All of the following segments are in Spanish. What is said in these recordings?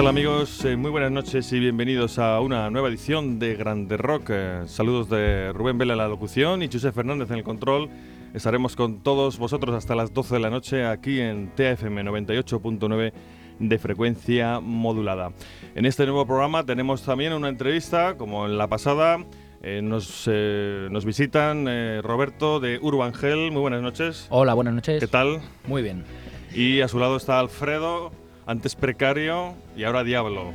¿Qué tal amigos? Eh, muy buenas noches y bienvenidos a una nueva edición de Grande Rock. Eh, saludos de Rubén Vela en la locución y José Fernández en el control. Estaremos con todos vosotros hasta las 12 de la noche aquí en TFM 98.9 de frecuencia modulada. En este nuevo programa tenemos también una entrevista, como en la pasada. Eh, nos, nos visitan Roberto de Urbangel. Muy buenas noches. Hola, buenas noches. ¿Qué tal? Muy bien. Y a su lado está Alfredo antes precario y ahora diablo.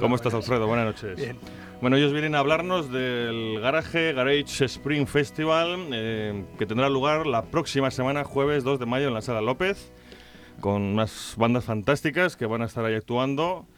¿Cómo estás, Alfredo? Buenas noches. Bien. Bueno, ellos vienen a hablarnos del Garage Garage Spring Festival eh, que tendrá lugar la próxima semana, jueves 2 de mayo, en la Sala López, con unas bandas fantásticas que van a estar ahí actuando.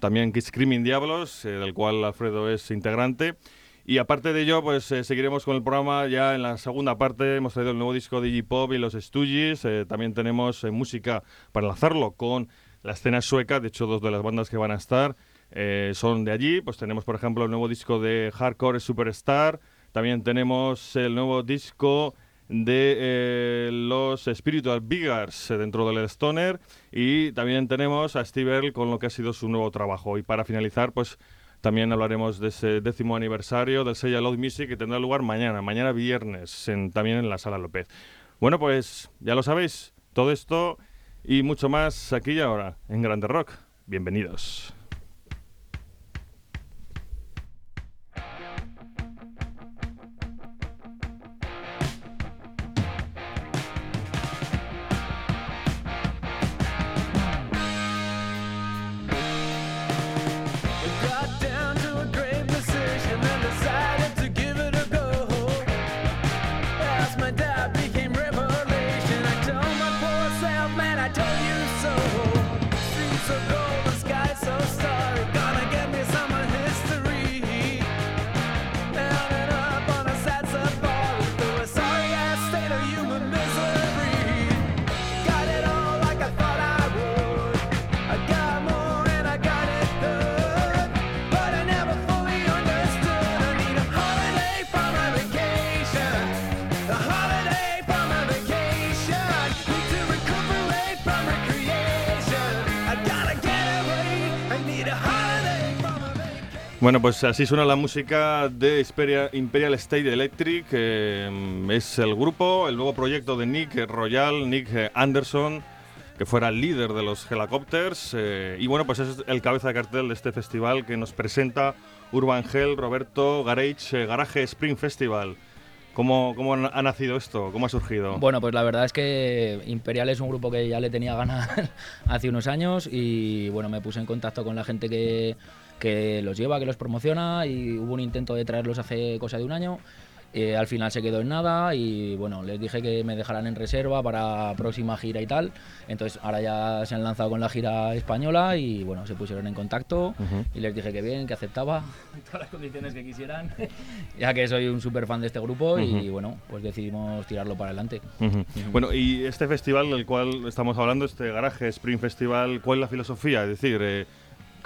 También Kiss Screaming Diablos, eh, del cual Alfredo es integrante. Y aparte de ello, pues eh, seguiremos con el programa ya en la segunda parte. Hemos traído el nuevo disco de J-Pop y los Stooges. también tenemos música para enlazarlo con la escena sueca. De hecho, dos de las bandas que van a estar eh, son de allí. Pues tenemos, por ejemplo, el nuevo disco de Hardcore Superstar. También tenemos el nuevo disco de eh, los Spiritual Biggers eh, dentro del Stoner y también tenemos a Steve Earle con lo que ha sido su nuevo trabajo. Y para finalizar, pues también hablaremos de ese décimo aniversario del sello Loud Music que tendrá lugar mañana, mañana viernes, también en la Sala López. Bueno, pues ya lo sabéis, todo esto y mucho más aquí y ahora en Grande Rock. Bienvenidos. Bueno, pues así suena la música de Imperial State Electric. es el grupo, el nuevo proyecto de Nick Royal, Nick Anderson, que fuera el líder de los Helicopters. Eh, y bueno, pues es el cabeza de cartel de este festival que nos presenta Urban Hell, Roberto Garage, eh, Garage Spring Festival. ¿Cómo, ¿Cómo, ha nacido esto? ¿Cómo ha surgido? Bueno, pues la verdad es que Imperial es un grupo que ya le tenía ganas hace unos años y bueno, me puse en contacto con la gente que que los lleva, que los promociona y hubo un intento de traerlos hace cosa de un año. Eh, al final se quedó en nada y bueno, les dije que me dejaran en reserva para próxima gira y tal. Entonces ahora ya se han lanzado con la gira española y bueno, se pusieron en contacto y les dije que bien, que aceptaba todas las condiciones que quisieran, ya que soy un súper fan de este grupo y bueno, pues decidimos tirarlo para adelante. Bueno, y este festival del cual estamos hablando, este Garaje Spring Festival, ¿cuál es la filosofía? Es decir, eh,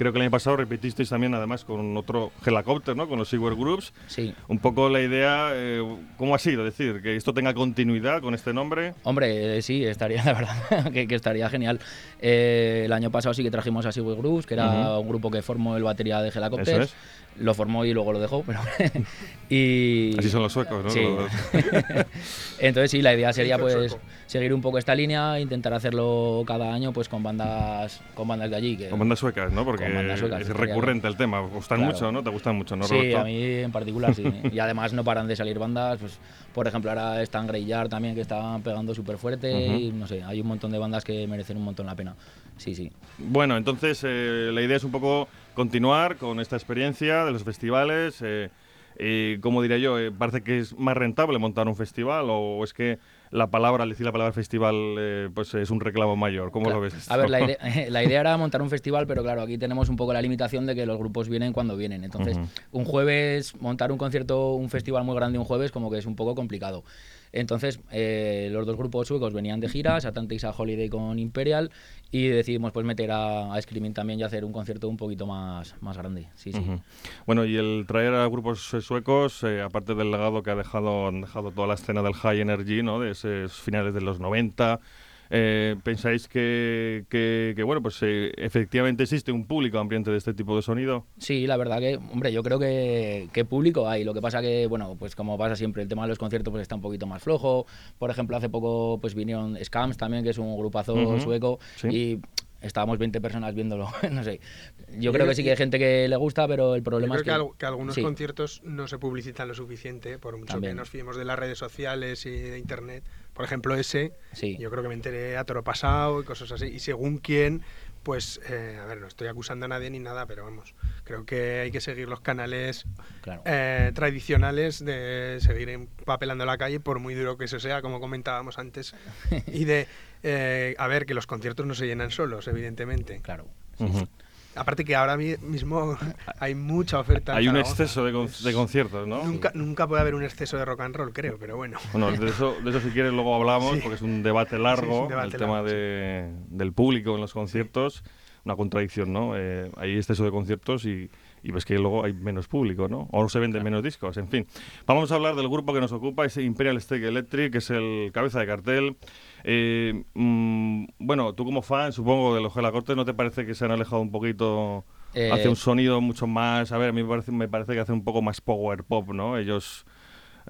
creo que el año pasado repetisteis también, además, con otro helicóptero, ¿no? Con los Seaware Groups. Sí. Un poco la idea, eh, ¿cómo ha sido? Es decir, que esto tenga continuidad con este nombre. Hombre, eh, sí, estaría, la verdad, que, estaría genial. Eh, el año pasado sí que trajimos a Seaware Groups, que era un grupo que formó el batería de helicópteros lo formó y luego lo dejó. Pero y, Así son los suecos, ¿no? Sí. Entonces sí, la idea sería pues seguir un poco esta línea, intentar hacerlo cada año pues con bandas con bandas de allí. con bandas suecas, ¿no? Porque es recurrente el tema. ¿Gustan mucho, no? ¿Te gustan mucho, no, Sí, a mí en particular sí. y además no paran de salir bandas, pues por ejemplo ahora están Greyard también que están pegando súper fuerte y no sé, hay un montón de bandas que merecen un montón la pena. Sí, sí. Bueno, entonces eh, la idea es un poco continuar con esta experiencia de los festivales. Eh, y como diría yo, eh, parece que es más rentable montar un festival o es que la palabra, al decir la palabra festival, eh, pues es un reclamo mayor. ¿Cómo lo ves? A ver, la idea, era montar un festival, pero claro, aquí tenemos un poco la limitación de que los grupos vienen cuando vienen. Entonces, un jueves, montar un concierto, un festival muy grande un jueves, como que es un poco complicado. Entonces, eh, los dos grupos suecos venían de giras, Atlantis a Holiday con Imperial, y decidimos pues meter a, a, Screaming también y hacer un concierto un poquito más, más grande. Sí, sí. Bueno, y el traer a grupos suecos, eh, aparte del legado que ha dejado, han dejado toda la escena del High Energy, ¿no? de esos finales de los 90, Eh, ¿Pensáis que, que, bueno, pues eh, efectivamente existe un público ambiente de este tipo de sonido? Sí, la verdad que, hombre, yo creo que, que, público hay. Lo que pasa que, bueno, pues como pasa siempre, el tema de los conciertos pues está un poquito más flojo. Por ejemplo, hace poco pues vinieron Scams también, que es un grupazo sueco, y estábamos 20 personas viéndolo, no sé. Yo, creo que sí que hay gente que le gusta, pero el problema es que, que, algunos conciertos no se publicitan lo suficiente, por mucho que nos fiemos de las redes sociales y de internet. Por ejemplo, ese, yo creo que me enteré a toro pasado y cosas así. Y según quién, pues, eh, a ver, no estoy acusando a nadie ni nada, pero vamos, creo que hay que seguir los canales eh, tradicionales de seguir papelando la calle, por muy duro que eso sea, como comentábamos antes, y de, eh, a ver, que los conciertos no se llenan solos, evidentemente. Claro. Aparte que ahora mismo hay mucha oferta. Hay un exceso de, de, conciertos, ¿no? Nunca, nunca puede haber un exceso de rock and roll, creo, pero bueno. Bueno, de eso, de eso si quieres luego hablamos, porque es un debate largo, el tema de, del público en los conciertos, una contradicción, ¿no? Eh, hay exceso de conciertos y, y ves que luego hay menos público, ¿no? O se venden menos discos, en fin. Vamos a hablar del grupo que nos ocupa, es Imperial State Electric, que es el cabeza de cartel. Eh, mm, bueno, tú como fan, supongo, de los Gelacortes, ¿no te parece que se han alejado un poquito eh, hacia un sonido mucho más... A ver, a mí me parece, me parece que hace un poco más power pop, ¿no? Ellos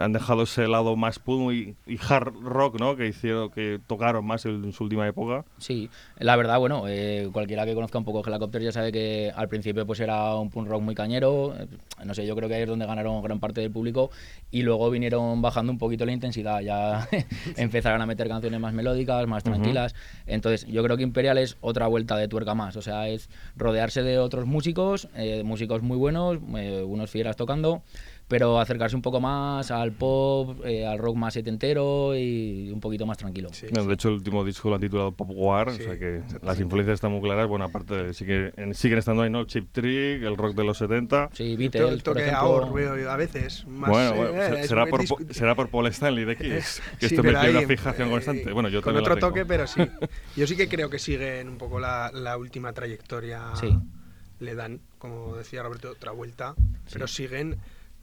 han dejado ese lado más punk y, hard rock, ¿no? Que hicieron, que tocaron más en, su última época. Sí, la verdad, bueno, eh, cualquiera que conozca un poco Helicopter ya sabe que al principio pues era un punk rock muy cañero, eh, no sé, yo creo que ahí es donde ganaron gran parte del público. Y luego vinieron bajando un poquito la intensidad, ya empezaron a meter canciones más melódicas, más tranquilas, entonces yo creo que Imperial es otra vuelta de tuerca más, o sea, es rodearse de otros músicos, eh, músicos muy buenos, unos fieras tocando, pero acercarse un poco más al pop, eh, al rock más setentero y un poquito más tranquilo. de hecho, el último disco lo han titulado Pop War, o sea que las influencias están muy claras. Bueno, aparte, sí que, siguen estando ahí, ¿no? Chip Trick, el rock de los 70. Sí, Beatles, por ejemplo. a veces. Más, bueno, eh, será, por, será por Paul Stanley de Kiss, que esto me tiene una fijación eh, constante. Bueno, yo con otro toque, pero sí. Yo sí que creo que siguen un poco la, la última trayectoria. Le dan, como decía Roberto, otra vuelta, pero siguen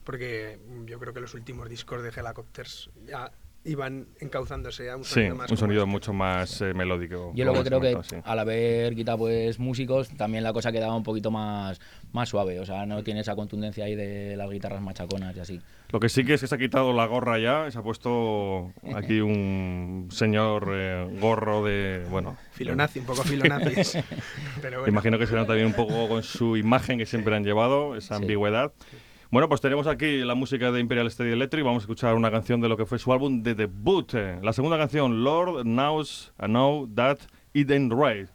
porque yo creo que los últimos discos de Helicopters ya iban encauzándose a un sonido sí, un sonido mucho más eh, melódico. Yo lo que creo que al haber quitado pues músicos, también la cosa quedaba un poquito más, más suave, o sea, no tiene esa contundencia ahí de las guitarras machaconas y así. Lo que sí que es que se ha quitado la gorra ya, se ha puesto aquí un señor eh, gorro de, bueno... Filonazi, un poco filonazi. Imagino que será también un poco con su imagen que siempre han llevado, esa ambigüedad. Bueno, pues tenemos aquí la música de Imperial Steady Electric. Vamos a escuchar una canción de lo que fue su álbum de debut. La segunda canción, Lord Knows I Know That It Ain't Right.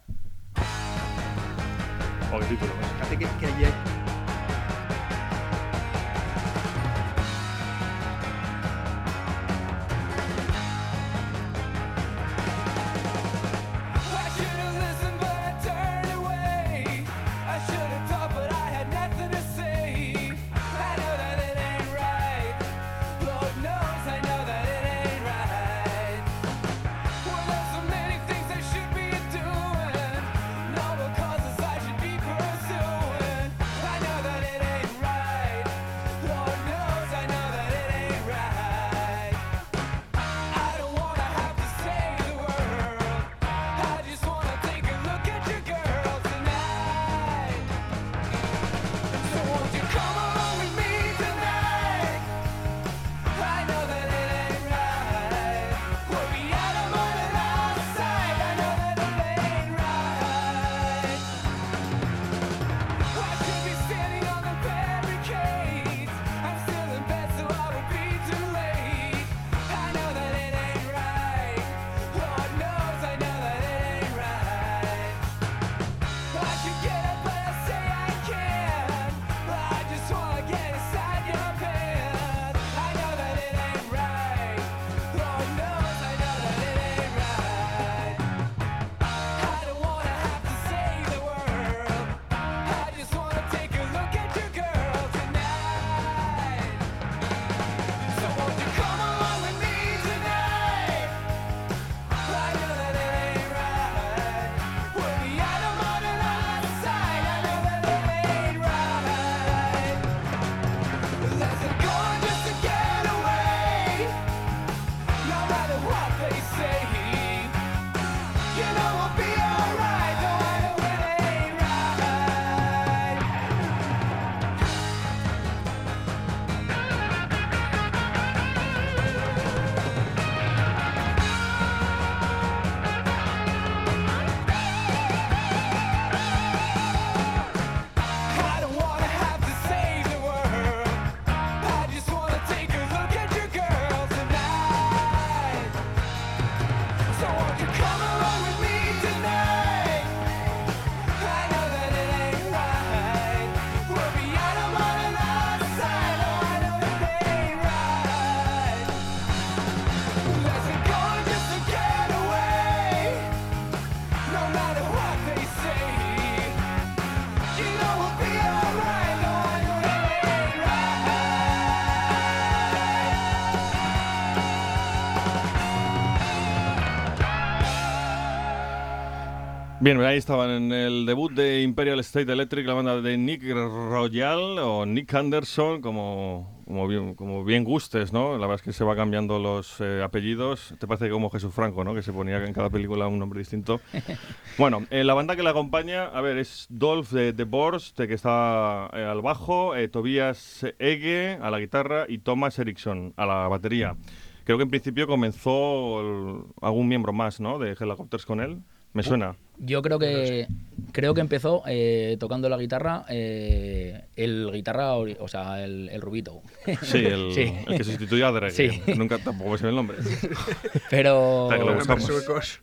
Bien, ahí estaban en el debut de Imperial State Electric, la banda de Nick Royal o Nick Anderson, como, como, bien, como bien gustes, ¿no? La verdad es que se va cambiando los eh, apellidos. Te parece como Jesús Franco, ¿no? Que se ponía en cada película un nombre distinto. bueno, eh, la banda que la acompaña, a ver, es Dolph de The Borst, que está eh, al bajo, Tobias Ege a la guitarra y Thomas Eriksson a la batería. Creo que en principio comenzó algún miembro más, ¿no? De Helicopters con él. Me suena. Yo creo que creo que empezó eh, tocando la guitarra eh, el guitarra, o sea, el, rubito. Sí el, que sustituyó a Drake. Sí. Nunca tampoco sé el nombre. Pero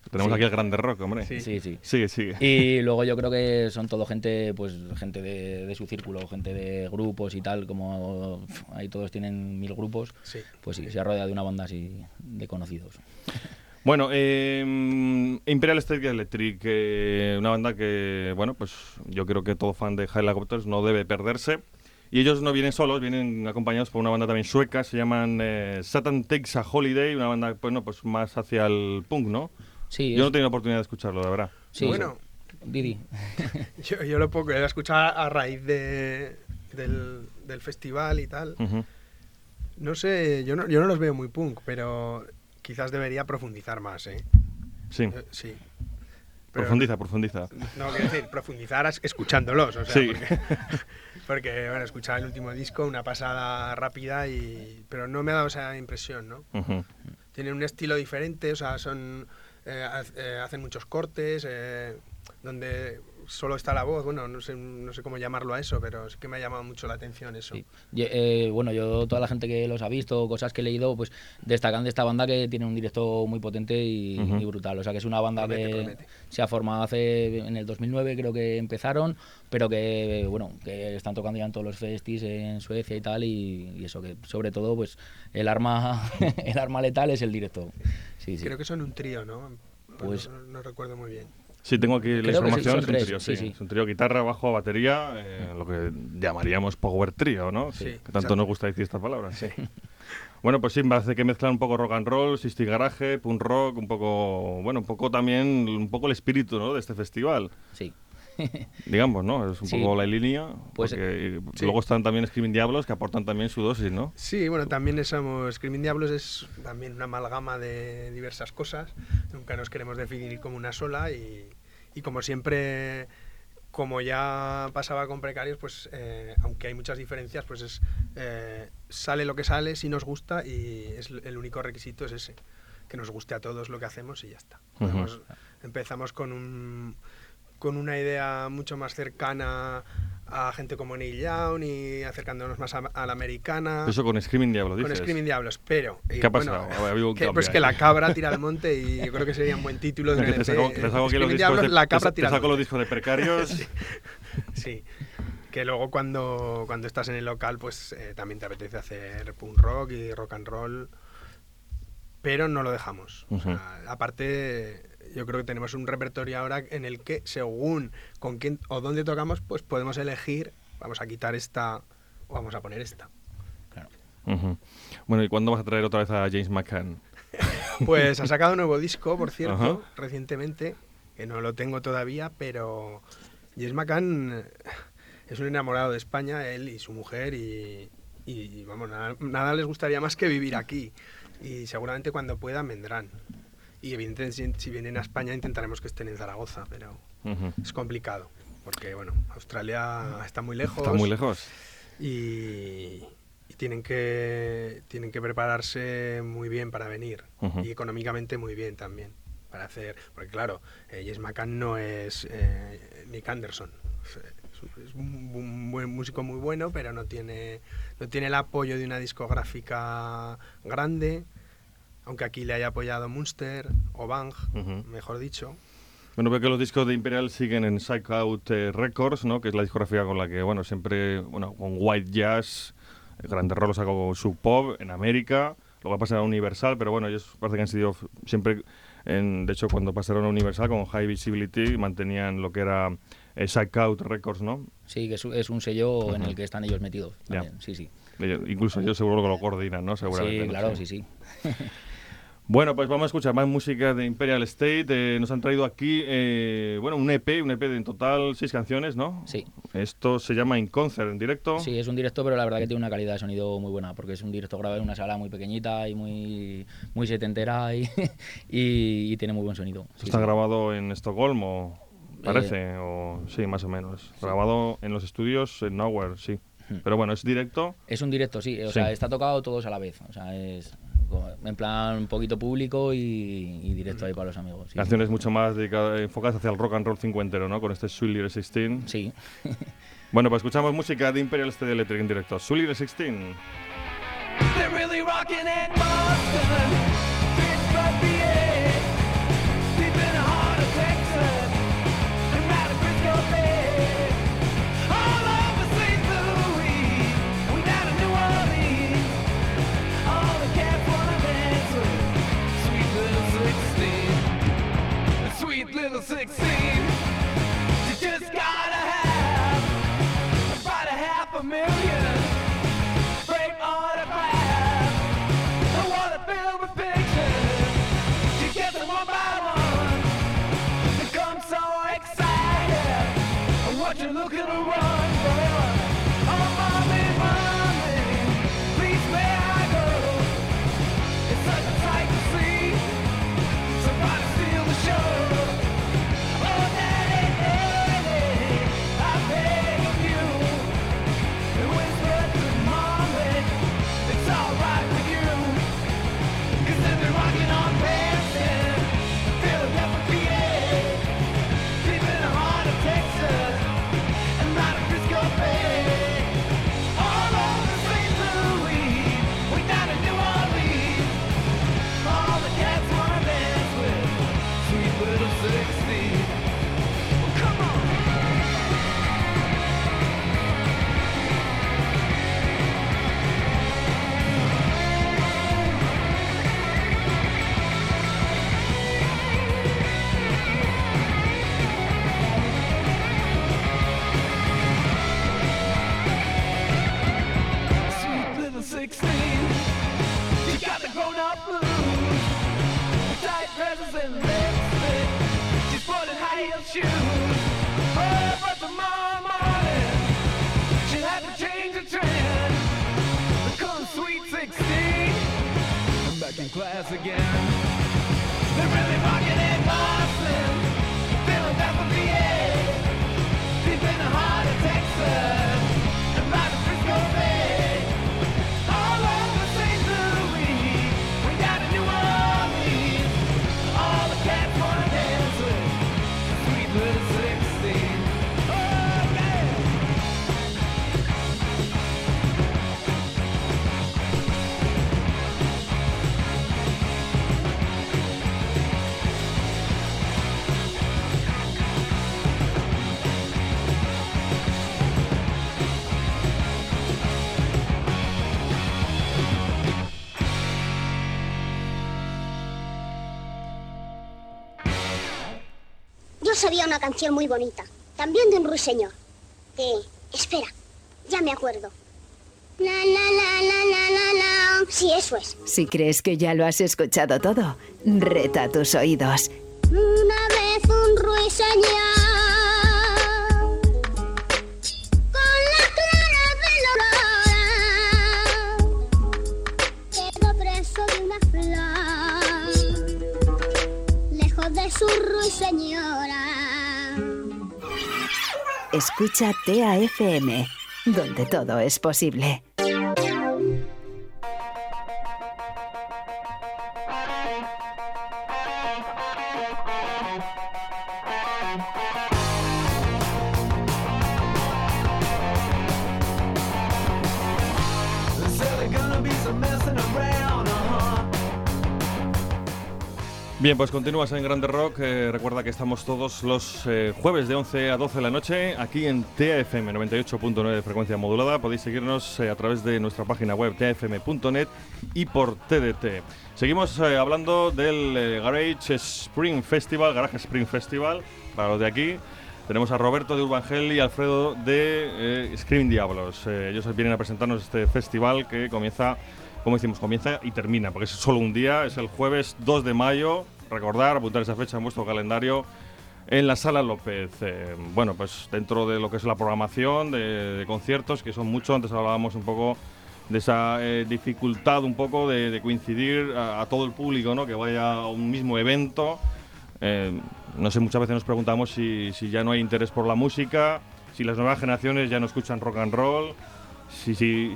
tenemos aquí el grande rock, hombre. Sí, sí. sí. Sigue, sigue. Y luego yo creo que son todo gente, pues gente de, de, su círculo, gente de grupos y tal, como ahí todos tienen mil grupos. Pues sí, se ha rodeado de una banda así de conocidos. Bueno, eh, Imperial State Electric, eh, una banda que, bueno, pues yo creo que todo fan de Helicopters no debe perderse. Y ellos no vienen solos, vienen acompañados por una banda también sueca, se llaman eh, Satan Takes a Holiday, una banda, bueno, pues más hacia el punk, ¿no? Sí. Yo no he tenido oportunidad de escucharlo, de verdad. Sí. Bueno, Didi. yo, yo, lo poco he escuchado a raíz de, del, del, festival y tal. No sé, yo no, yo no los veo muy punk, pero quizás debería profundizar más, ¿eh? Sí. Eh, sí. profundiza, profundiza. No, quiero decir, profundizar escuchándolos, o sea, sí. porque, bueno, escuchaba el último disco, una pasada rápida, y pero no me ha dado esa impresión, ¿no? Tienen un estilo diferente, o sea, son eh, eh, hacen muchos cortes, donde solo está la voz, bueno, no sé, no sé cómo llamarlo a eso, pero sí que me ha llamado mucho la atención eso. Eh, bueno, yo, toda la gente que los ha visto, cosas que he leído, pues destacan de esta banda que tiene un directo muy potente y, brutal. O sea, que es una banda que se ha formado hace, en el 2009 creo que empezaron, pero que, bueno, que están tocando ya en todos los festis en Suecia y tal, y, eso, que sobre todo, pues el arma, el arma letal es el directo. Sí, Creo que son un trío, ¿no? Pues, no recuerdo muy bien. Sí, tengo aquí la información. es un trío, sí, Es un trío guitarra, bajo, batería, eh, lo que llamaríamos power trio, ¿no? Sí, que tanto nos gusta decir estas palabras. Sí. bueno, pues sí, hace que mezclar un poco rock and roll, Sisti Garage, punk rock, un poco, bueno, un poco también, un poco el espíritu, ¿no? De este festival. Sí. digamos, ¿no? Es un poco la línea. Pues, porque luego están también Screaming Diablos que aportan también su dosis, ¿no? Sí, bueno, también somos Screaming Diablos es también una amalgama de diversas cosas. Nunca nos queremos definir como una sola y, y como siempre como ya pasaba con precarios, pues eh, aunque hay muchas diferencias, pues es eh, sale lo que sale si nos gusta y es el único requisito es ese, que nos guste a todos lo que hacemos y ya está. empezamos con un con una idea mucho más cercana a gente como Neil Young y acercándonos más a, la americana. Eso con Screaming Diablos, dices. Con Screaming Diablos, pero... ¿Qué ha pasado? que, pues que la cabra tira al monte y yo creo que sería un buen título de te saco, te saco los discos de, la cabra tira te saco los discos de precarios. sí. Que luego cuando, cuando estás en el local, pues eh, también te apetece hacer punk rock y rock and roll, pero no lo dejamos. o sea, aparte yo creo que tenemos un repertorio ahora en el que según con quién o dónde tocamos, pues podemos elegir, vamos a quitar esta o vamos a poner esta. Claro. Bueno, ¿y cuándo vas a traer otra vez a James McCann? pues ha sacado un nuevo disco, por cierto, recientemente, que no lo tengo todavía, pero James McCann es un enamorado de España, él y su mujer, y, vamos, nada, nada les gustaría más que vivir aquí. Y seguramente cuando puedan vendrán. Y evidentemente si, vienen a España intentaremos que estén en Zaragoza, pero es complicado, porque bueno, Australia está muy lejos. Está muy lejos. Y, tienen, que, tienen que prepararse muy bien para venir, y económicamente muy bien también, para hacer, porque claro, eh, Jess McCann no es eh, Nick Anderson, es un, buen músico muy bueno, pero no tiene, no tiene el apoyo de una discográfica grande aunque aquí le haya apoyado Munster o Bang, mejor dicho. Bueno, veo que los discos de Imperial siguen en Psych Out eh, Records, ¿no? que es la discografía con la que, bueno, siempre, bueno, con White Jazz, eh, Grande Roll sacó su pop en América, luego pasado a Universal, pero bueno, ellos parece que han sido siempre, en, de hecho, cuando pasaron a Universal con High Visibility, mantenían lo que era eh, Psych Out Records, ¿no? Sí, que es, un sello en el que están ellos metidos también, sí, sí. incluso ellos seguro que lo coordinan, ¿no? Seguramente. Sí, claro, sí, sí. Bueno, pues vamos a escuchar más música de Imperial State. Eh, nos han traído aquí, eh, bueno, un EP, un EP de en total seis canciones, ¿no? Sí. Esto se llama In Concert, en directo. Sí, es un directo, pero la verdad que tiene una calidad de sonido muy buena, porque es un directo grabado en una sala muy pequeñita y muy, muy setentera y, y, tiene muy buen sonido. ¿Está grabado en Estocolmo? Parece, o sí, más o menos. Grabado en los estudios en Nowhere, sí. Pero bueno, ¿es directo? Es un directo, sí. O sea, está tocado todos a la vez. O sea, es en plan un poquito público y, directo ahí para los amigos. Canciones mucho más enfocadas hacia el rock and roll cincuentero, ¿no? Con este Sweet Little 16. Sí. bueno, pues escuchamos música de Imperial State Electric en directo. Sweet Little 16. little six. Sabía una canción muy bonita, también de un ruiseñor. Eh, espera, ya me acuerdo. La, la, la, la, la, la, la. Sí, eso es. Si crees que ya lo has escuchado todo, reta tus oídos. Una vez un ruiseñor. su ruiseñora. Escucha TAFM, donde todo es posible. Bien, pues continúas en Grande Rock. Eh, recuerda que estamos todos los eh, jueves de 11 a 12 de la noche aquí en TAFM 98.9 de frecuencia modulada. Podéis seguirnos eh, a través de nuestra página web tafm.net y por TDT. Seguimos hablando del Garage Spring Festival, Garage Spring Festival, para los de aquí. Tenemos a Roberto de Urbangel y Alfredo de Scream Diablos. ellos vienen a presentarnos este festival que comienza como decimos, comienza y termina, porque es solo un día, es el jueves 2 de mayo, recordar, apuntar esa fecha en vuestro calendario en la Sala López. Eh, bueno, pues dentro de lo que es la programación de, conciertos, que son muchos, antes hablábamos un poco de esa eh, dificultad un poco de, coincidir a, todo el público, ¿no? que vaya a un mismo evento. Eh, no sé, muchas veces nos preguntamos si, si, ya no hay interés por la música, si las nuevas generaciones ya no escuchan rock and roll, si, si,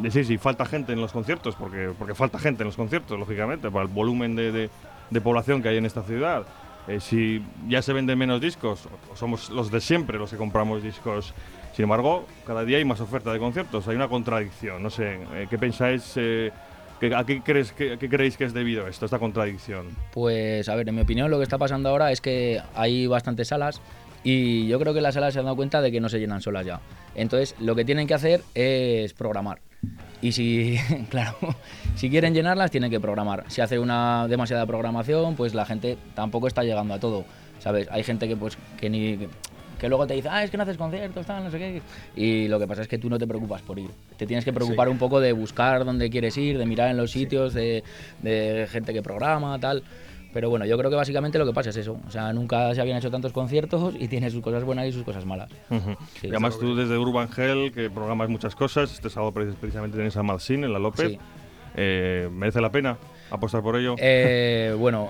decir, si falta gente en los conciertos, porque, porque falta gente en los conciertos, lógicamente, por el volumen de, de población que hay en esta ciudad. Eh, si ya se venden menos discos, o somos los de siempre los que compramos discos. Sin embargo, cada día hay más oferta de conciertos, hay una contradicción. No sé, eh, ¿qué pensáis? Eh, ¿A qué, crees, qué, creéis que es debido esto, esta contradicción? Pues, a ver, en mi opinión lo que está pasando ahora es que hay bastantes salas y yo creo que las salas se han dado cuenta de que no se llenan solas ya. Entonces, lo que tienen que hacer es programar. Y si, claro, si quieren llenarlas, tienen que programar. Si hace una demasiada programación, pues la gente tampoco está llegando a todo. ¿Sabes? Hay gente que pues que ni que luego te dice, ah, es que no haces conciertos, tal, no sé qué. Y lo que pasa es que tú no te preocupas por ir. Te tienes que preocupar un poco de buscar dónde quieres ir, de mirar en los sitios, de, de gente que programa, tal. Pero bueno, yo creo que básicamente lo que pasa es eso. O sea, nunca se habían hecho tantos conciertos y tiene sus cosas buenas y sus cosas malas. y además tú desde Urban Hell, que programas muchas cosas, este sábado precisamente tienes a Malsin en la López. Eh, ¿Merece la pena apostar por ello? Eh, bueno,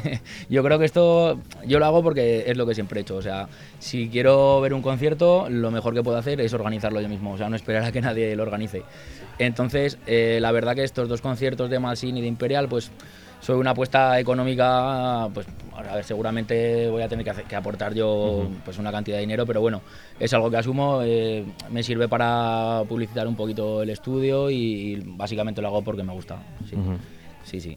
yo creo que esto yo lo hago porque es lo que siempre he hecho. O sea, si quiero ver un concierto, lo mejor que puedo hacer es organizarlo yo mismo. O sea, no esperar a que nadie lo organice. Entonces, eh, la verdad que estos dos conciertos de Malsin y de Imperial, pues soy una apuesta económica, pues a ver, seguramente voy a tener que, que aportar yo pues una cantidad de dinero, pero bueno, es algo que asumo, eh, me sirve para publicitar un poquito el estudio y, básicamente lo hago porque me gusta. Sí, sí, sí.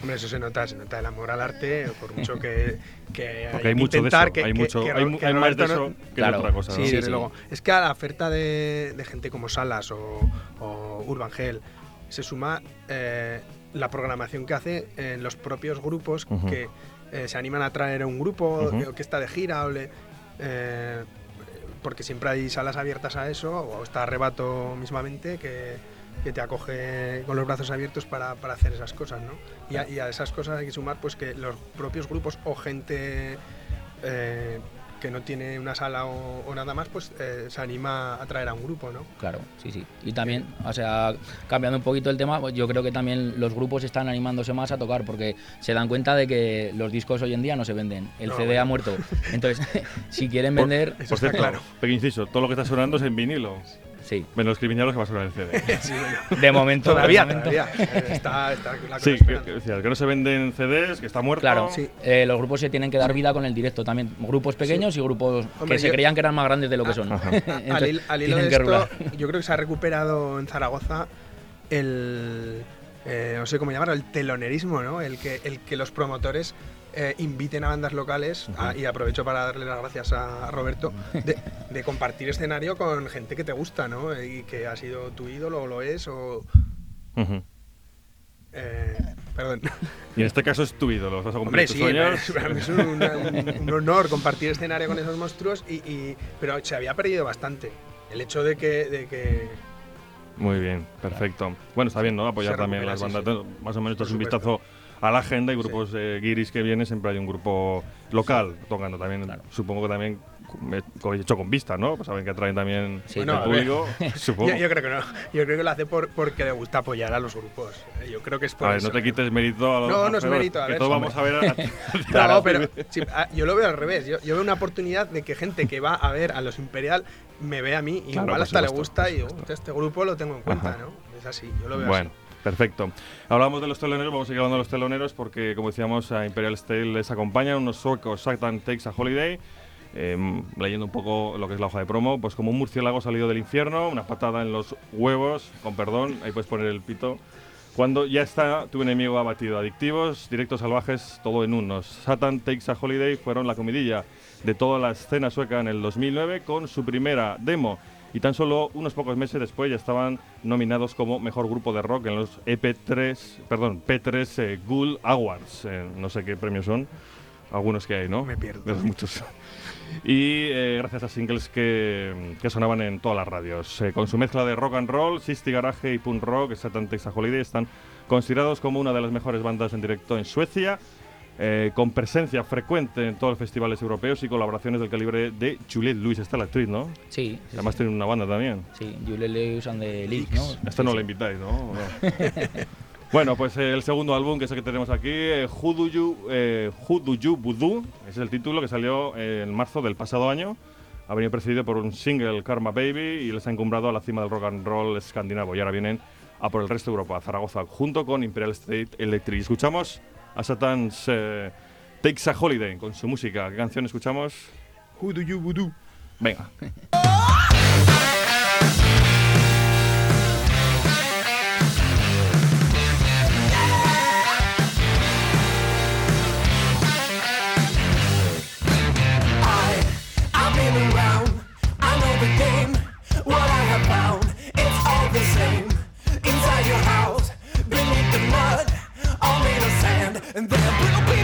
Hombre, eso se nota, se nota el amor al arte, por mucho que, que hay, mucho de eso, hay, mucho, hay, más de eso que de otra cosa. Sí, desde luego. Es que a la oferta de, gente como Salas o, o Urban Hell se suma eh, la programación que hace en los propios grupos que eh, se animan a traer a un grupo que está de gira o eh, porque siempre hay salas abiertas a eso o está Arrebato mismamente que, que te acoge con los brazos abiertos para, para hacer esas cosas ¿no? y, a, y, a, esas cosas hay que sumar pues que los propios grupos o gente eh, que no tiene una sala o, nada más, pues eh, se anima a traer a un grupo, ¿no? Claro, sí, sí. Y también, o sea, cambiando un poquito el tema, pues yo creo que también los grupos están animándose más a tocar porque se dan cuenta de que los discos hoy en día no se venden. El CD ha muerto. Entonces, si quieren vender... Por, cierto, claro. inciso, todo lo que está sonando es en vinilo. Sí. Menos Criminales que va a sonar el CD. sí, de momento. Todavía, de todavía. Está, está la sí, que, que, que, no se venden CDs, que está muerto. Claro, sí. Eh, los grupos se tienen que dar vida con el directo también. Grupos pequeños y grupos que se creían que eran más grandes de lo que son. Entonces, al, hilo de esto, yo creo que se ha recuperado en Zaragoza el. Eh, no sé cómo llamarlo, el telonerismo, ¿no? El que, el que los promotores eh, inviten a bandas locales, y aprovecho para darle las gracias a Roberto, de, compartir escenario con gente que te gusta, ¿no? Y que ha sido tu ídolo o lo es, o... Eh, perdón. Y en este caso es tu ídolo, vas a Hombre, sí, Es, un, honor compartir escenario con esos monstruos, y, pero se había perdido bastante. El hecho de que, de que muy bien, perfecto. Bueno, está bien, ¿no? Apoyar también las bandas. Más o menos, esto es un vistazo a la agenda y grupos de guiris que vienen, siempre hay un grupo local tocando también. Supongo que también como he hecho con vista, ¿no? Pues saben que atraen también sí, público, supongo. Yo, creo que no. Yo creo que lo hace por, porque le gusta apoyar a los grupos. Yo creo que es por a ver, no te quites mérito a los No, no es mérito. A que todos vamos a ver a, Claro, pero yo lo veo al revés. Yo, veo una oportunidad de que gente que va a ver a los Imperial me ve a mí y igual hasta le gusta y este grupo lo tengo en cuenta, ¿no? Es así, yo lo veo bueno. Perfecto. Hablamos de los teloneros, vamos a seguir hablando de los teloneros porque, como decíamos, a Imperial Style les acompañan unos suecos, Satan Takes a Holiday. Em, leyendo un poco lo que es la hoja de promo, pues como un murciélago salido del infierno, una patada en los huevos, con perdón, ahí puedes poner el pito. Cuando ya está tu enemigo abatido, adictivos, directos salvajes, todo en unos. Satan Takes a Holiday fueron la comidilla de toda la escena sueca en el 2009 con su primera demo y tan solo unos pocos meses después ya estaban nominados como mejor grupo de rock en los EP3, perdón, P3 eh, Ghoul Awards, eh, no sé qué premios son, algunos que hay, ¿no? Me pierdo. De los muchos. Y eh, gracias a singles que, que, sonaban en todas las radios. Eh, con su mezcla de rock and roll, Sisty Garage y punk rock, Satan Texas Holiday están considerados como una de las mejores bandas en directo en Suecia. Eh, con presencia frecuente en todos los festivales europeos y colaboraciones del calibre de Juliette Lewis. Está la actriz, ¿no? Sí. Además tiene una banda también. Sí, Juliette Lewis and the Leaks, ¿no? Esta no la invitáis, ¿no? bueno, pues eh, el segundo álbum, que es el que tenemos aquí, eh, Who, Do You, eh, Who Do You Voodoo, ese es el título que salió en marzo del pasado año. Ha venido precedido por un single, Karma Baby, y les ha encumbrado a la cima del rock and roll escandinavo. Y ahora vienen a por el resto de Europa, a Zaragoza, junto con Imperial State Electric. Escuchamos a Satan's eh, Takes a Holiday con su música. ¿Qué canción escuchamos? Who do you voodoo? Venga. and then will be.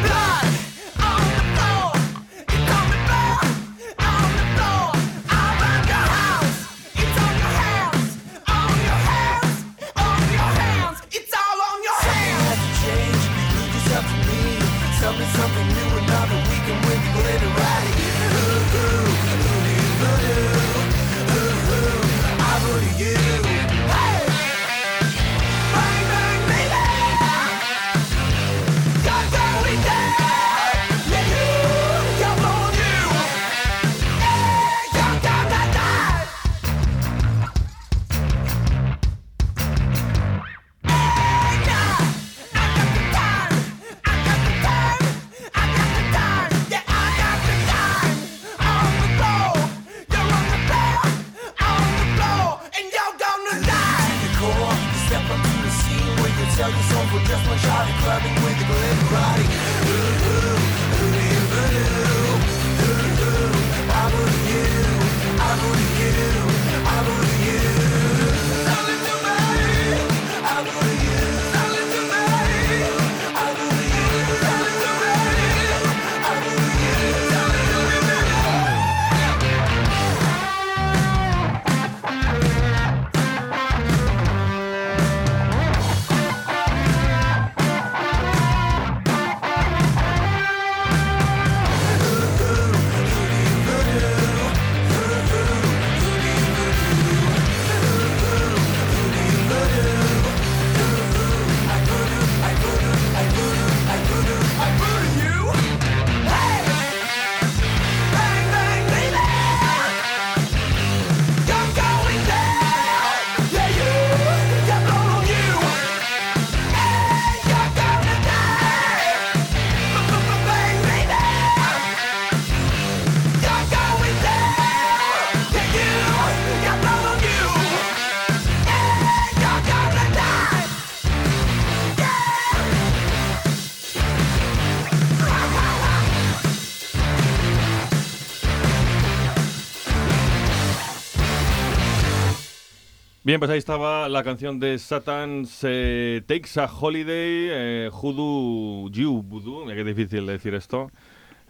Bien, pues ahí estaba la canción de Satan's eh, Takes a Holiday, eh, Hoodoo You Voodoo, qué difícil decir esto.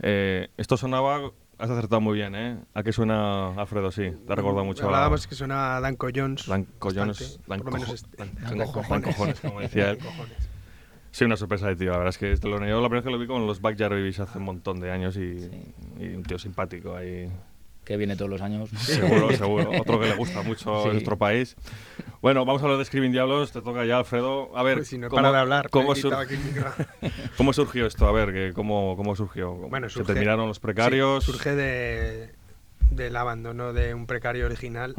Eh, esto sonaba, has acertado muy bien, ¿eh? ¿A qué suena Alfredo? Sí, te ha recordado mucho. Hablábamos que suena a Danko Jones. Danko Jones, Danko, Jones, como decía él. Sí, una sorpresa de tío, la verdad es que esto lo, yo la primera vez que lo vi con los Backyard Babies hace un montón de años y, y un tío simpático ahí que viene todos los años. Seguro, seguro. Otro que le gusta mucho en nuestro país. Bueno, vamos a hablar de Screaming Diablos. Te toca ya, Alfredo. A ver, pues si no ¿cómo, de hablar, ¿cómo, ¿cómo, surgió esto? A ver, ¿cómo, cómo surgió? Bueno, ¿Se terminaron los precarios? surge de, del abandono de un precario original.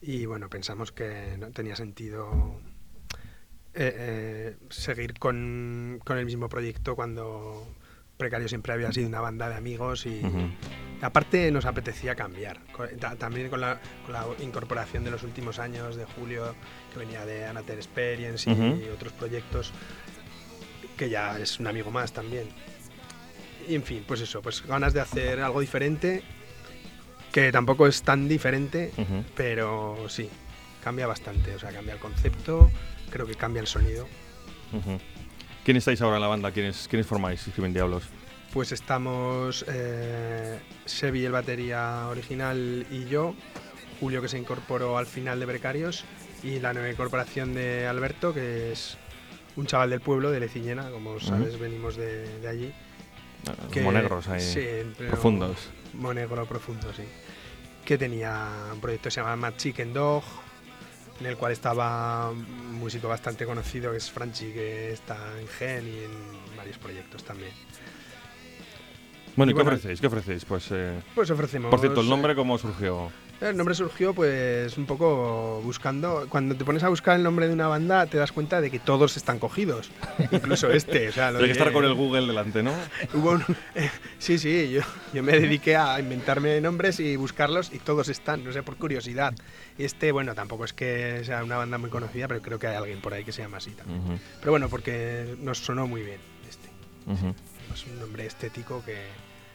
Y bueno, pensamos que no tenía sentido eh, eh, seguir con, con el mismo proyecto cuando Precario siempre había sido una banda de amigos y aparte nos apetecía cambiar. También con la, incorporación de los últimos años de Julio, que venía de Anater Experience y, otros proyectos, que ya es un amigo más también. Y en fin, pues eso, pues ganas de hacer algo diferente, que tampoco es tan diferente, pero sí, cambia bastante. O sea, cambia el concepto, creo que cambia el sonido. ¿Quién estáis ahora en la banda? ¿Quiénes, quiénes formáis Escriben Diablos? pues estamos eh, Sebi, el batería original, y yo, Julio que se incorporó al final de Precarios, y la nueva incorporación de Alberto, que es un chaval del pueblo, de Leciñena, como sabes, venimos de, allí. Que, monegros ahí, sí, profundos. Monegro profundo, sí. Que tenía un proyecto que se llama Mad Chicken Dog, en el cual estaba un músico bastante conocido que es Franchi, que está en Gen y en varios proyectos también. Bueno, ¿y, qué ofrecéis? ¿Qué ofrecéis? Pues, eh, pues ofrecemos. Por cierto, ¿el nombre cómo surgió? El nombre surgió pues un poco buscando, cuando te pones a buscar el nombre de una banda te das cuenta de que todos están cogidos, incluso este. O sea, que estar con el Google delante, ¿no? Hubo eh, sí, sí, yo, yo me dediqué a inventarme nombres y buscarlos y todos están, no sé, por curiosidad. Este, bueno, tampoco es que sea una banda muy conocida, pero creo que hay alguien por ahí que se llama así también. Pero bueno, porque nos sonó muy bien este. Es un nombre estético que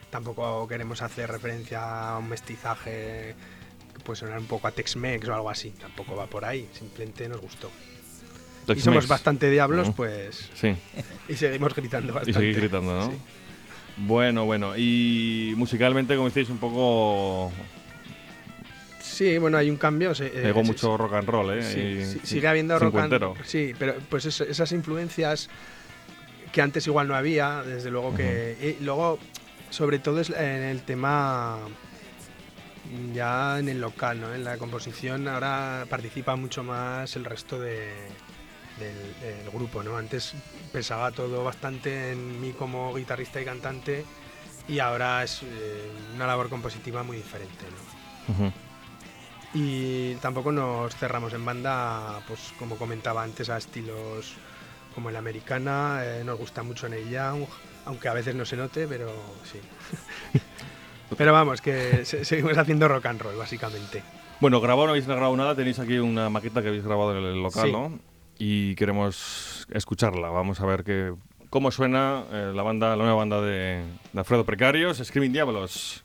tampoco queremos hacer referencia a un mestizaje puede sonar un poco a Tex-Mex o algo así. Tampoco va por ahí, simplemente nos gustó. Y somos bastante diablos, pues. Sí. Y seguimos gritando bastante. Y seguís gritando, ¿no? Sí. Bueno, bueno. Y musicalmente, como decís, un poco. Sí, bueno, hay un cambio. Eh, mucho rock and roll, ¿eh? Sí, sigue habiendo rock and roll. Sí, pero pues esas influencias que antes igual no había, desde luego que. Y luego, sobre todo, es en el tema ya en el local, ¿no? En la composición ahora participa mucho más el resto de, del, grupo, ¿no? Antes pensaba todo bastante en mí como guitarrista y cantante y ahora es eh, una labor compositiva muy diferente, ¿no? Y tampoco nos cerramos en banda, pues como comentaba antes, a estilos como el americana, eh, nos gusta mucho Neil Young, aunque a veces no se note, pero sí. Pero vamos, que seguimos haciendo rock and roll, básicamente. Bueno, grabado no habéis grabado nada, tenéis aquí una maqueta que habéis grabado en el local, ¿no? Y queremos escucharla. Vamos a ver qué, cómo suena eh, la banda, la nueva banda de, de Alfredo Precarios, Screaming Diablos.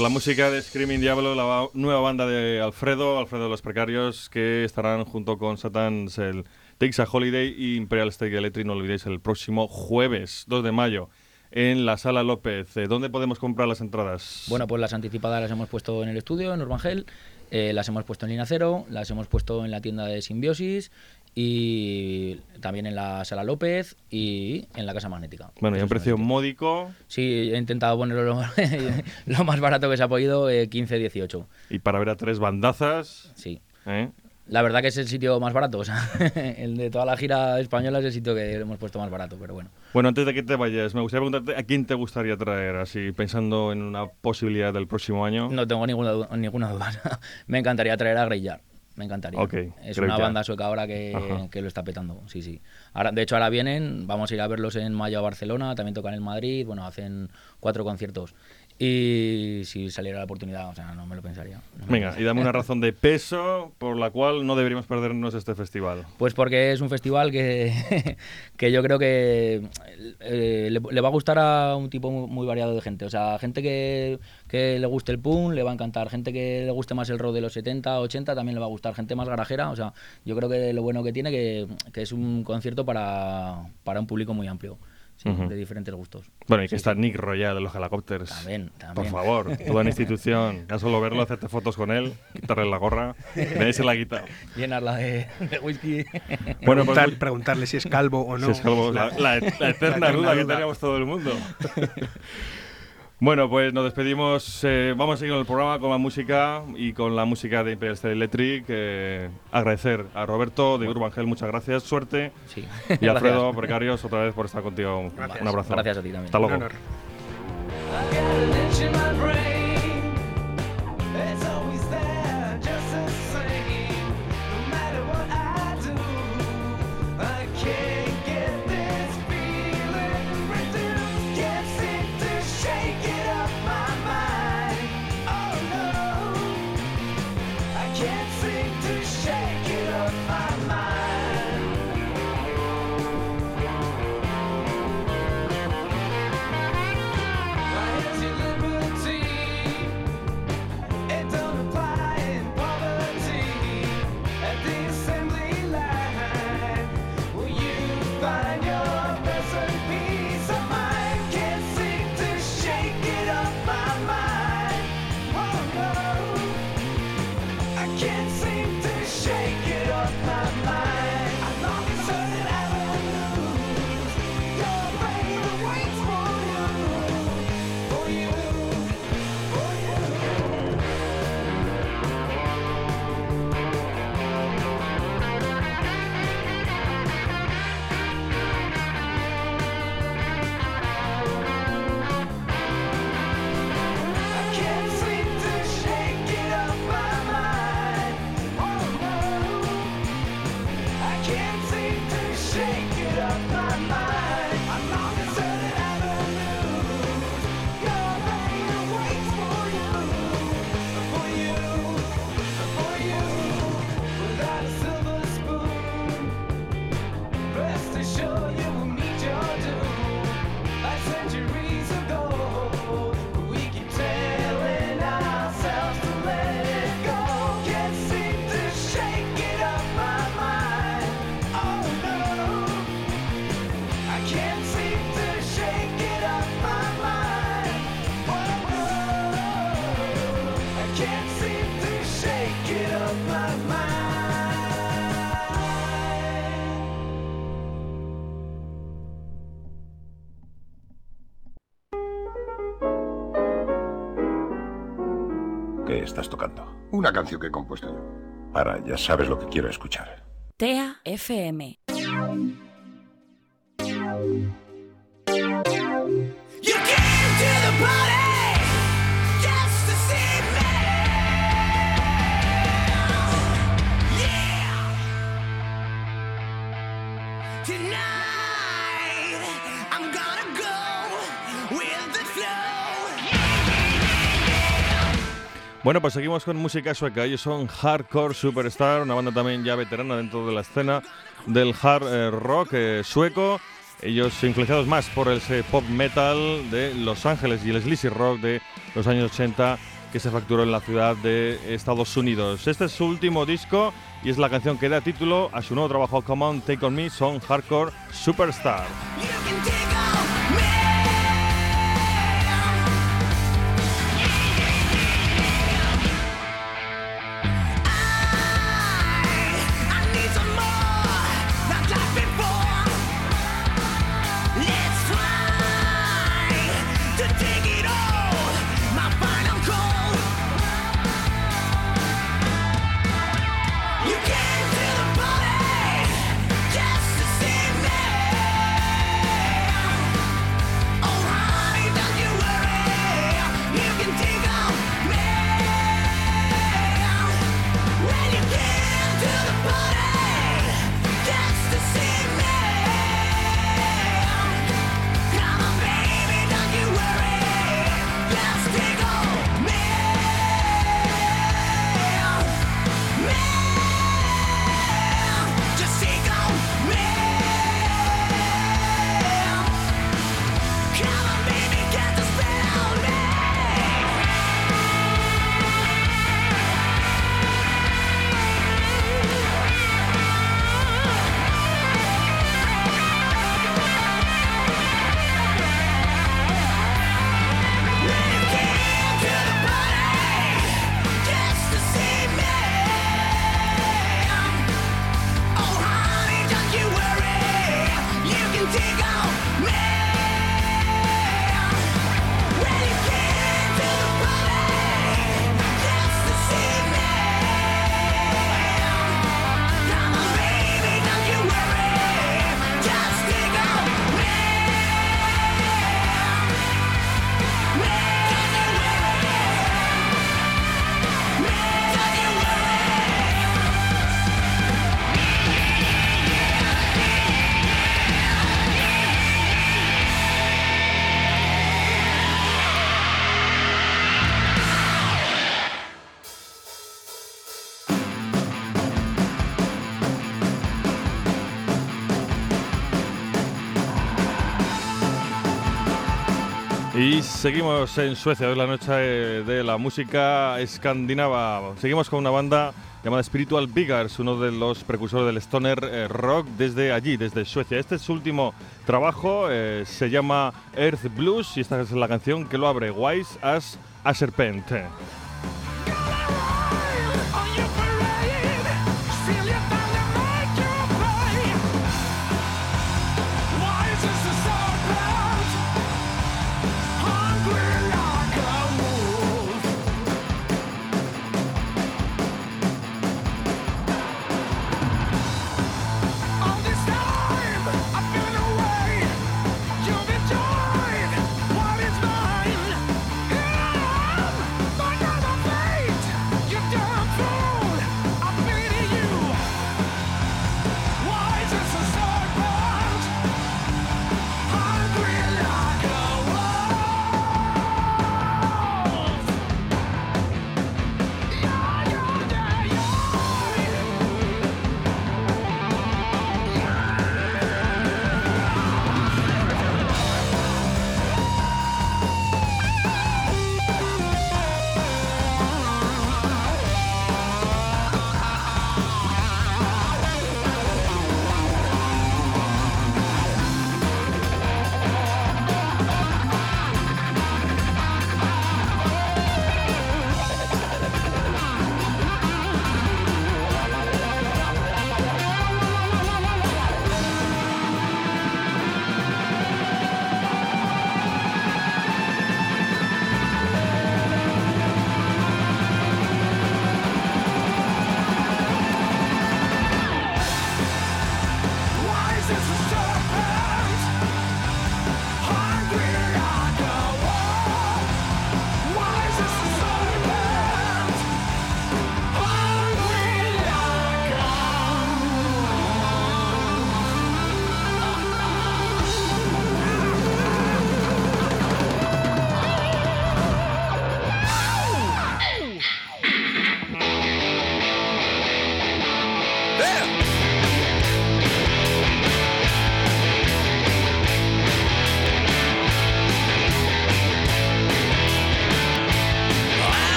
La música de Screaming Diablo, la nueva banda de Alfredo, Alfredo de los Precarios, que estarán junto con Satans el a Holiday y Imperial State Electric, no olvidéis, el próximo jueves 2 de mayo en la Sala López. Eh, ¿Dónde podemos comprar las entradas? Bueno, pues las anticipadas las hemos puesto en el estudio, en Urbangel, eh, las hemos puesto en Línea Cero, las hemos puesto en la tienda de Simbiosis y también en la Sala López y en la Casa Magnética. Bueno, y un precio módico. Sí, he intentado ponerlo lo, más barato que se ha podido, eh, 15-18. Y para ver a tres bandazas. Sí. ¿Eh? La verdad que es el sitio más barato, o sea, el de toda la gira española es el sitio que hemos puesto más barato, pero bueno. Bueno, antes de que te vayas, me gustaría preguntarte a quién te gustaría traer, así pensando en una posibilidad del próximo año. No tengo ninguna, ninguna duda. me encantaría traer a Greyjar me encantaría. es una banda sueca ahora que, lo está petando, sí, sí. Ahora, de hecho, ahora vienen, vamos a ir a verlos en mayo a Barcelona, también tocan en Madrid, bueno, hacen cuatro conciertos. Y si saliera la oportunidad, o sea, no me lo pensaría. Venga, y dame una razón de peso por la cual no deberíamos perdernos este festival. Pues porque es un festival que, que yo creo que eh, le, va a gustar a un tipo muy, variado de gente. O sea, gente que, que, le guste el punk le va a encantar. Gente que le guste más el rock de los 70, 80 también le va a gustar. Gente más garajera. O sea, yo creo que lo bueno que tiene que, que es un concierto para, para un público muy amplio de diferentes gustos. Bueno, y que está Nick Royal de los helicópteros. También, también. Por favor, toda una institución, ya solo verlo, hacerte fotos con él, quitarle la gorra, se la ha quitado. Llenarla de, de whisky. Bueno, pues, preguntarle si es calvo o no. Si es calvo, la, la, eterna duda que teníamos todo el mundo. Bueno, pues nos despedimos. Eh, vamos a seguir con el programa con la música y con la música de Imperial State Electric. Eh, agradecer a Roberto de Urbangel, muchas gracias, suerte. Sí. Y a Alfredo Precarios, otra vez por estar contigo. Un abrazo. Gracias a ti también. Hasta luego. Una canción que he compuesto yo. Ahora ya sabes lo que quiero escuchar. TEA FM. Bueno, pues seguimos con música sueca. Ellos son Hardcore Superstar, una banda también ya veterana dentro de la escena del hard eh, rock eh, sueco. ellos influenciados más por el pop metal de Los Ángeles y el sleazy rock de los años 80 que se facturó en la ciudad de Estados Unidos. Este es su último disco y es la canción que da título a su nuevo trabajo Come On Take On Me, son Hardcore Superstar. Y seguimos en Suecia, es la noche de la música escandinava. Seguimos con una banda llamada Spiritual Biggers, uno de los precursores del stoner eh, rock desde allí, desde Suecia. Este es su último trabajo, eh, se llama Earth Blues y esta es la canción que lo abre, Wise as a Serpent.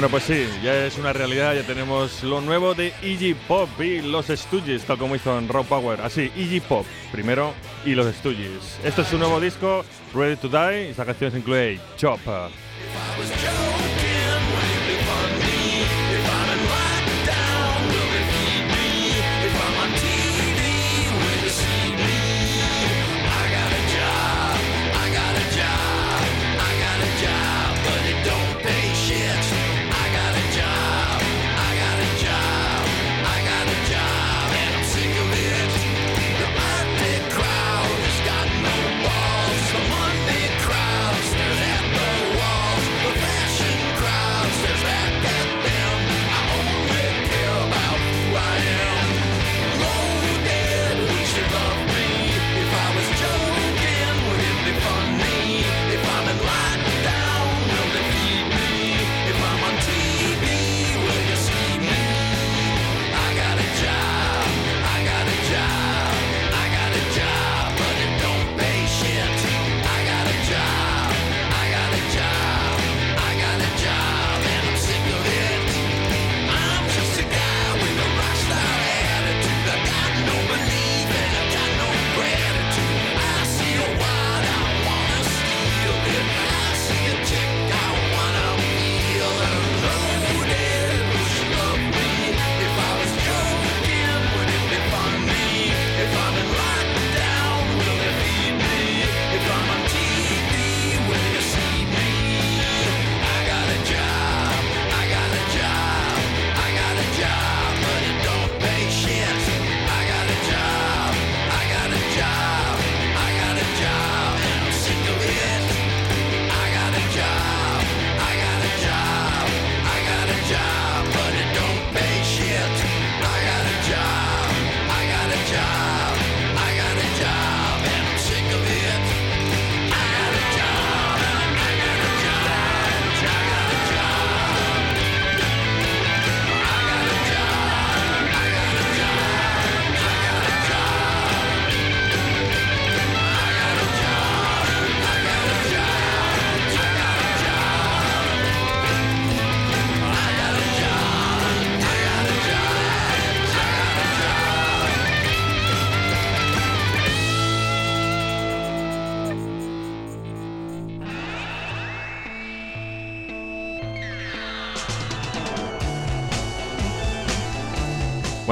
Bueno, pues sí, ya es una realidad, ya tenemos lo nuevo de Iggy Pop y los Stooges, tal como hizo en Raw Power. Así, Iggy Pop primero y los Stooges. Esto es su nuevo disco, Ready to Die, y esa canción se incluye Chop.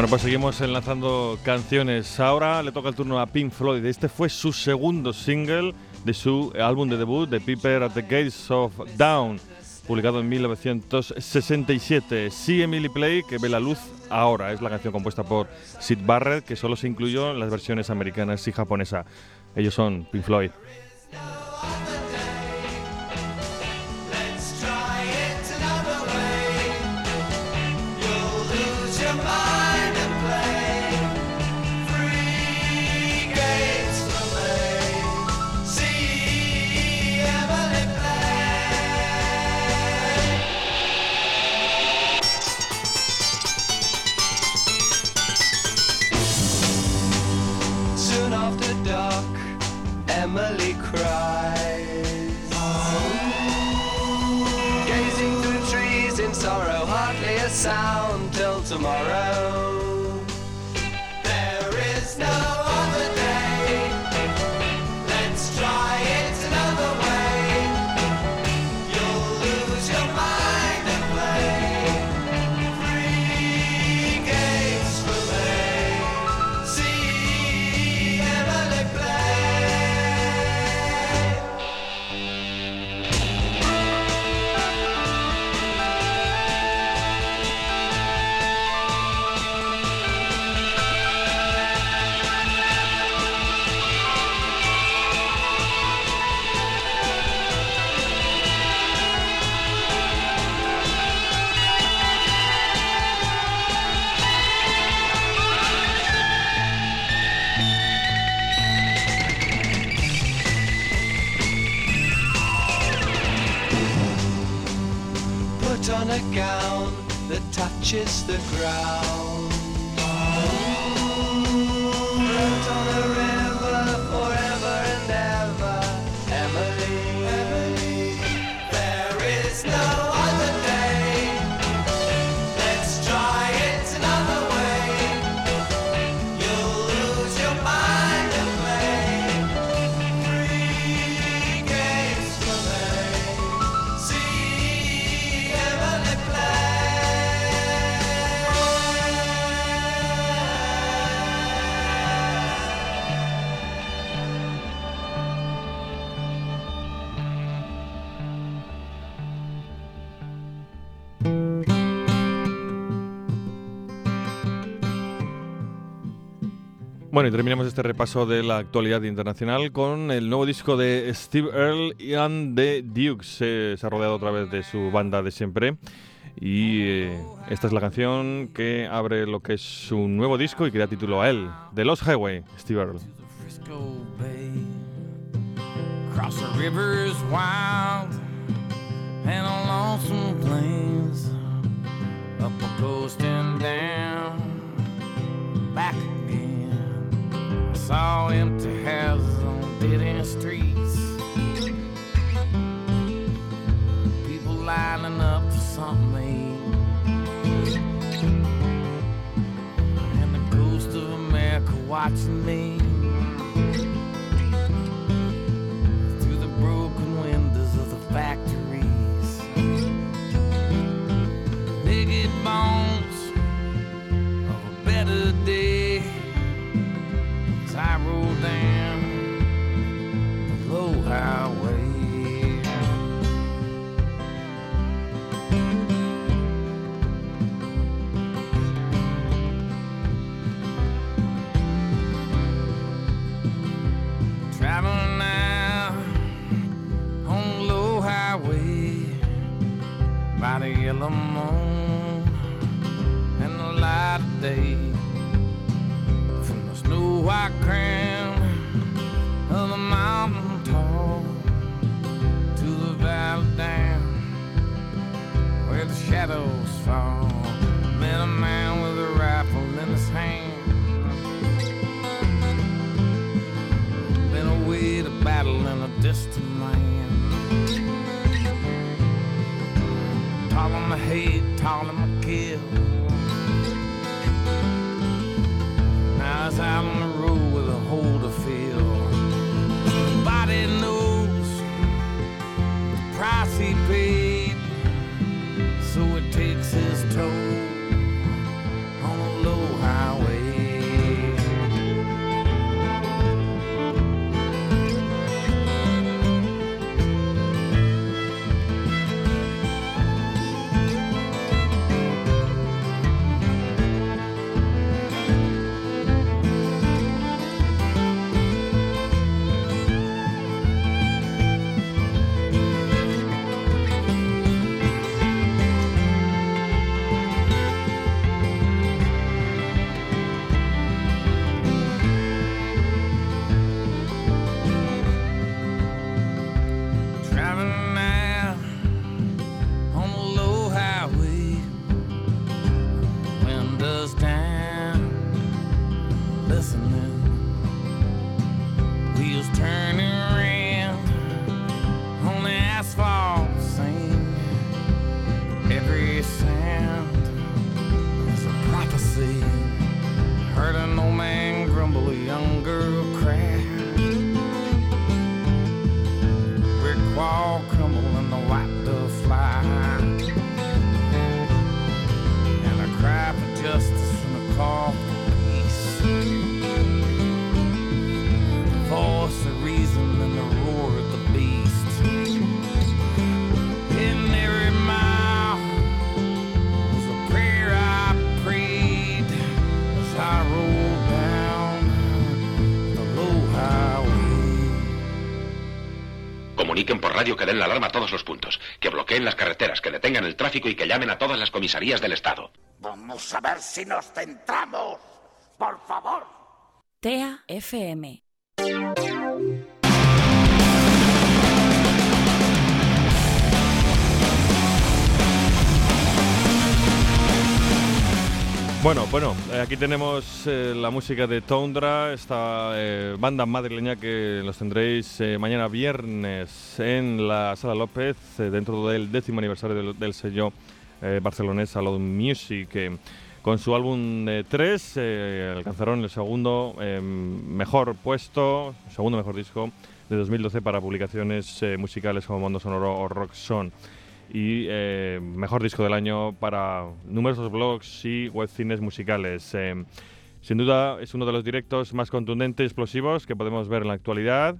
Bueno, pues seguimos enlazando canciones. Ahora le toca el turno a Pink Floyd. Este fue su segundo single de su álbum de debut, The Piper at the Gates of Down, publicado en 1967. Sí, Emily Play, que ve la luz ahora. Es la canción compuesta por Sid Barrett, que solo se incluyó en las versiones americanas y japonesa. Ellos son Pink Floyd. Bueno, y terminamos este repaso de la actualidad internacional con el nuevo disco de Steve Earle and the Dukes. se ha rodeado otra vez de su banda de siempre. Y eh, esta es la canción que abre lo que es su nuevo disco y que da título a él, The Lost Highway, Steve Earle. Saw empty houses on dead end streets. People lining up for something. And the ghost of America watching me. Through the broken windows of the factories. Naked bones of a better day. I roll down the low highway. Traveling now on the low highway by the yellow moon que den la alarma a todos los puntos, que bloqueen las carreteras, que detengan el tráfico y que llamen a todas las comisarías del Estado. Vamos a ver si nos centramos. Por favor. TEA FM. Bueno, bueno, eh, aquí tenemos eh, la música de Tundra, esta eh, banda madrileña que los tendréis mañana viernes en la Sala López, dentro del décimo aniversario del, sello barcelonés Salon Music. con su álbum 3 alcanzaron el segundo mejor puesto, segundo mejor disco de 2012 para publicaciones musicales como Mundo Sonoro o Rock Son y eh, mejor disco del año para numerosos blogs y webcines musicales. Eh, sin duda es uno de los directos más contundentes y explosivos que podemos ver en la actualidad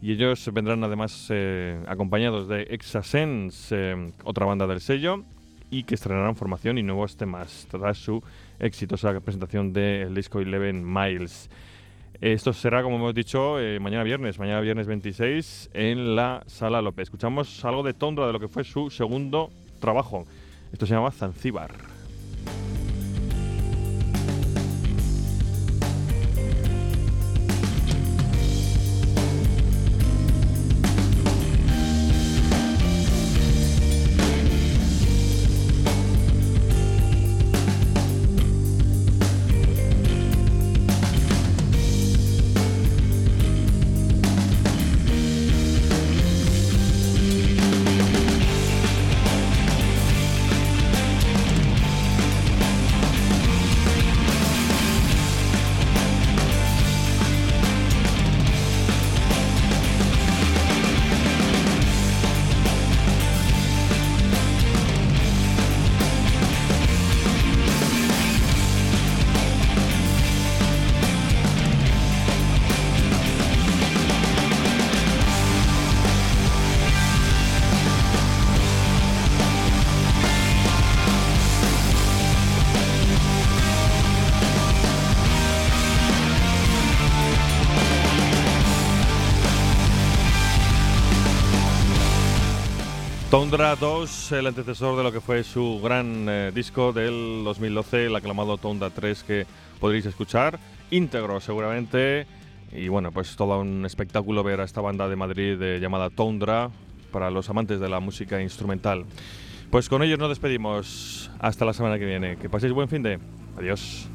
y ellos vendrán además eh, acompañados de Exasense, otra banda del sello, y que estrenarán formación y nuevos temas tras su exitosa presentación del disco Eleven Miles. Esto será, como hemos dicho, eh, mañana viernes, mañana viernes 26, en la Sala López. Escuchamos algo de Tondra de lo que fue su segundo trabajo. Esto se llama Zanzíbar. Tondra 2, el antecesor de lo que fue su gran eh, disco del 2012, el aclamado Tondra 3 que podréis escuchar, íntegro seguramente. Y bueno, pues todo un espectáculo ver a esta banda de Madrid eh, llamada Tondra para los amantes de la música instrumental. Pues con ellos nos despedimos. Hasta la semana que viene. Que paséis buen fin de. Adiós.